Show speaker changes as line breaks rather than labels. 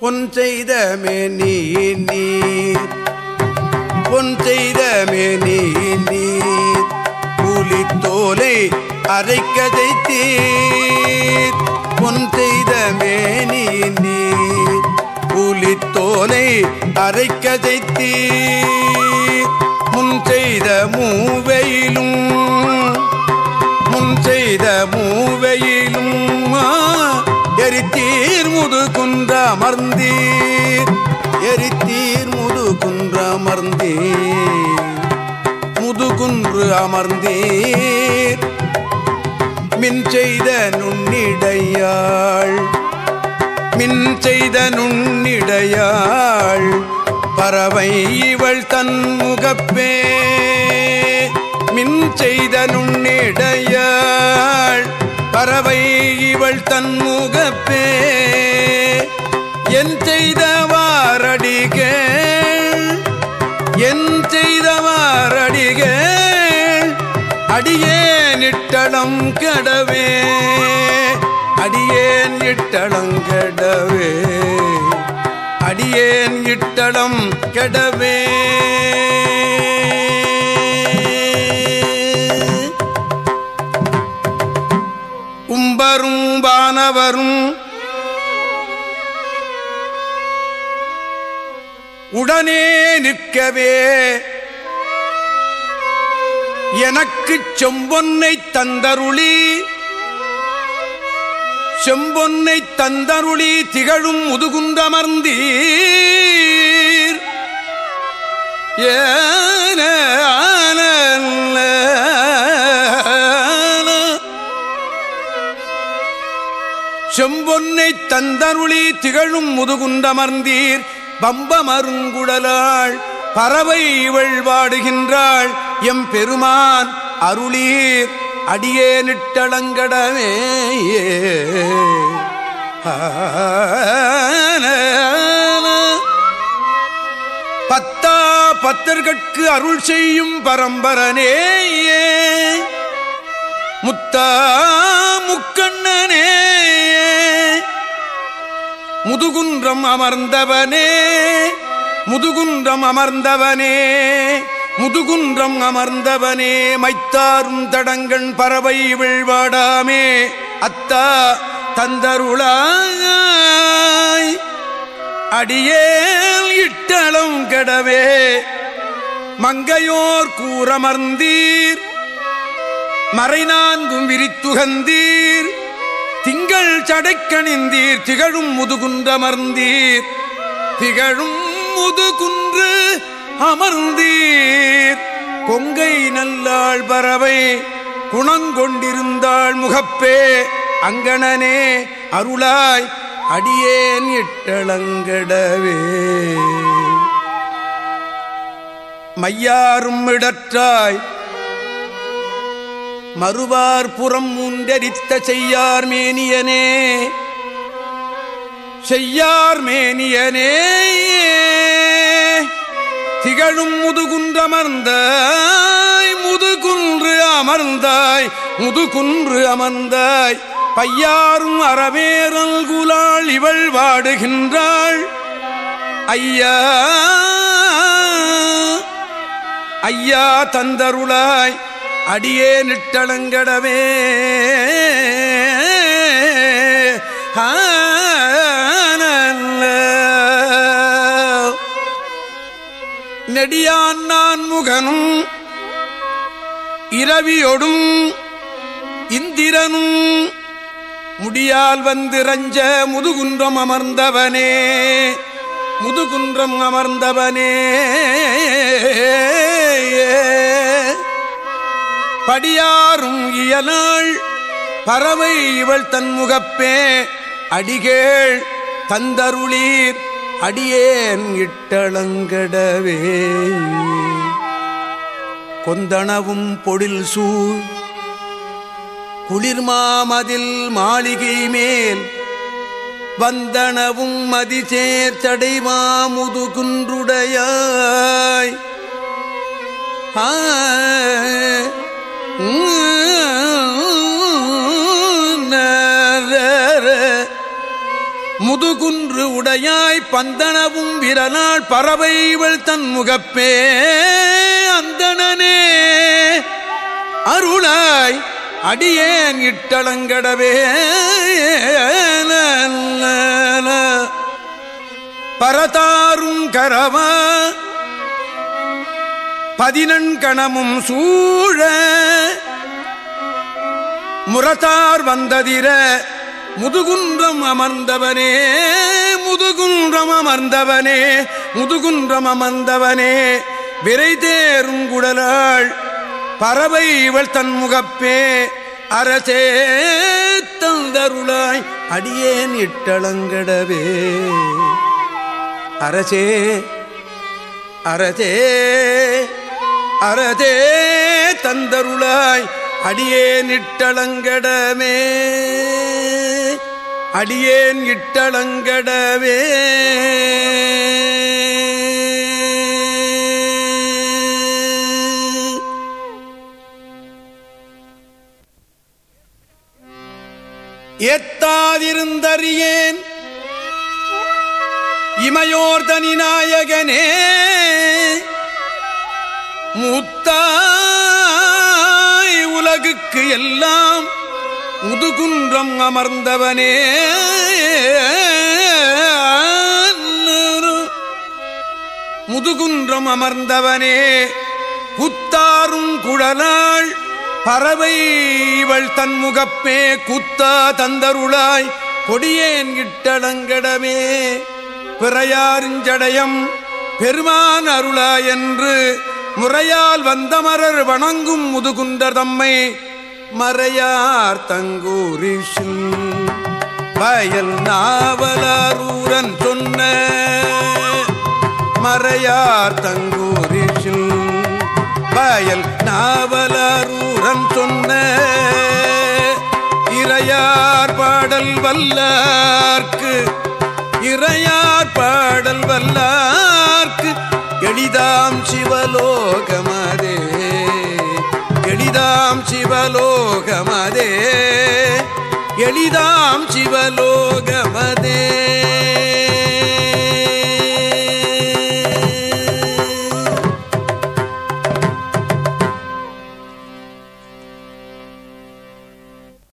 பொன் செய்த மேனி நீர். பொன் செய்த மேனி நீர். கூலித்தோலை அரைக்கதை தீர் பொன் செய்த மேனி நீர். கூலித்தோலை அரைக்கதை தீர் முன் செய்த மூவையிலும் முன் செய்த மூவையிலும் எரித்தீர் முது குன்ற அமர்ந்தீர். எரித்தீர் முது குன்ற அமர்ந்தீர். முதுகுன்று அமர்ந்தீர். மின் செய்த நுண்ணிடையாள். மின் செய்த நுண்ணிடையாள். பறவை இவள் தன் முகப்பே. மின் செய்த நுண்ணிடையாள். இட்டளம் கடவே அடியேன் இட்டளம் கடவே. அடியேன் இட்டளம் கடவே. உம்பரும் வானவரும் உடனே நிற்கவே எனக்குச் செம்பொன்னை தந்தருளி. செம்பொன்னை தந்தருளி திகழும் முதுகுந்தமர்ந்தீர் ஏன செம்பொன்னை தந்தருளி திகழும் முதுகுந்தமர்ந்தீர் பம்பமருங்குடலாள் பறவை இவள் வாடுகின்றாள். எம் பெருமான் அருளீர். அடியே நிட்டளங்கடமே பத்தா பத்தர்கட்கு அருள் செய்யும் பரம்பரனே. முத்தா முக்கண்ணனே. முதுகுன்றம் அமர்ந்தவனே. முதுகுன்றம் அமர்ந்தவனே. முதுகுன்றம் அமர்ந்தவனே மைத்தாரும் தடங்கண் பறவை விழ்வாடாமே. அத்தா தந்தருளாய் அடியேல் இட்டளம் கெடவே. மங்கையோர் கூறமர்ந்தீர் மறை நான்கும் விரித்துகந்தீர். திங்கள் சடைக்கணிந்தீர் திகழும் முதுகுன்றமர்ந்தீர். திகழும் முதுகுன்று அமர்ந்தீர். கொங்கை நல்லாள் பறவை குணங்கொண்டிருந்தாள் முகப்பே. அங்கணனே அருளாய் அடியேன் இட்டளங்கடவே. மையாரும் இடற்றாய் மறுவார் புறம் மூண்டரித்த செய்யார் மேனியனே. செய்யார் மேனியனே. திகழும் முதுகுன்றமர்ந்தாய் முதுகுன்று அமர்ந்தாய் முதுகுன்று அமர்ந்தாய். பையாரும் அறவேரல் குலாள் இவள் வாடுகின்றாள். ஐயா ஐயா தந்தருளாய் அடியே நிட்டளங்கடவே ஆ நெடியான் நான் முகனும் இரவியொடும் இந்திரனும் முடியால் வந்து ரஞ்ச முதுகுன்றம் அமர்ந்தவனே முதுகுன்றம் அமர்ந்தவனே. படியாரும் இயலாள் பறவை இவள் தன்முகப்பே அடிகேள் தந்தருளீர். அடியேன் இட்டளங்கடவே. கொந்தனவும் பொழில் சூழ் குளிர்மாமதில் மாளிகை மேல். வந்தனவும் மதிசேர் சடைமா முதுகுன்றுடையாய் ஆ முதுகுன்று உடையாய் பந்தனவும் விரலாள் பறவைவள் தன் முகப்பே. அந்தனே அருளாய் அடியேன் இட்டளங்கடவே பரதாரும் கரவா பதினண்கணமும் சூழ முரத்தார் வந்ததிர முதுகுன்றம் அமர்ந்தவனே முதுகுன்றம் அமர்ந்தவனே முதுகுன்றம் அமர்ந்தவனே. விரை தேரும் குடலாள் பறவை இவள் தன் முகப்பே. அரசே தந்தருளாய் அடியேன் இட்டளங்கடவே. அரசே அரசே அரசே தந்தருளாய் அடியேன் இட்டளங்கடமே அடியேன் இட்டளங்கடவே ஏத்தாதிருந்தறியேன் இமையோர்தனி நாயகனே மூத்தாய் உலகுக்கு எல்லாம் முதுகுன்றம் அமர்ந்தவனே. முதுகுன்றம் அமர்ந்தவனே குத்தாரும் குழலாள் பறவை இவள் தன்முகப்பே குத்தா தந்தருளாய் கொடியேன் இட்டடங்கடமே. பிறையாரிஞ்சடயம் பெருமான் அருளா என்று முறையால் வந்தமரர் வணங்கும் முதுகுன்ற தம்மை மறையார் தங்கூரிஷில் பயல் நாவலாரூரன் சொன்ன மறையார் தங்கூரிஷில் பயல் நாவலாரூரன் சொன்ன இறையார் பாடல் வல்லார்க்கு இறையார் பாடல் வல்லார்க்கு எளிதாம் சிவலோகமதே. எளிதாம் சிவலோகமதே எளிதாம் சிவலோகமதே.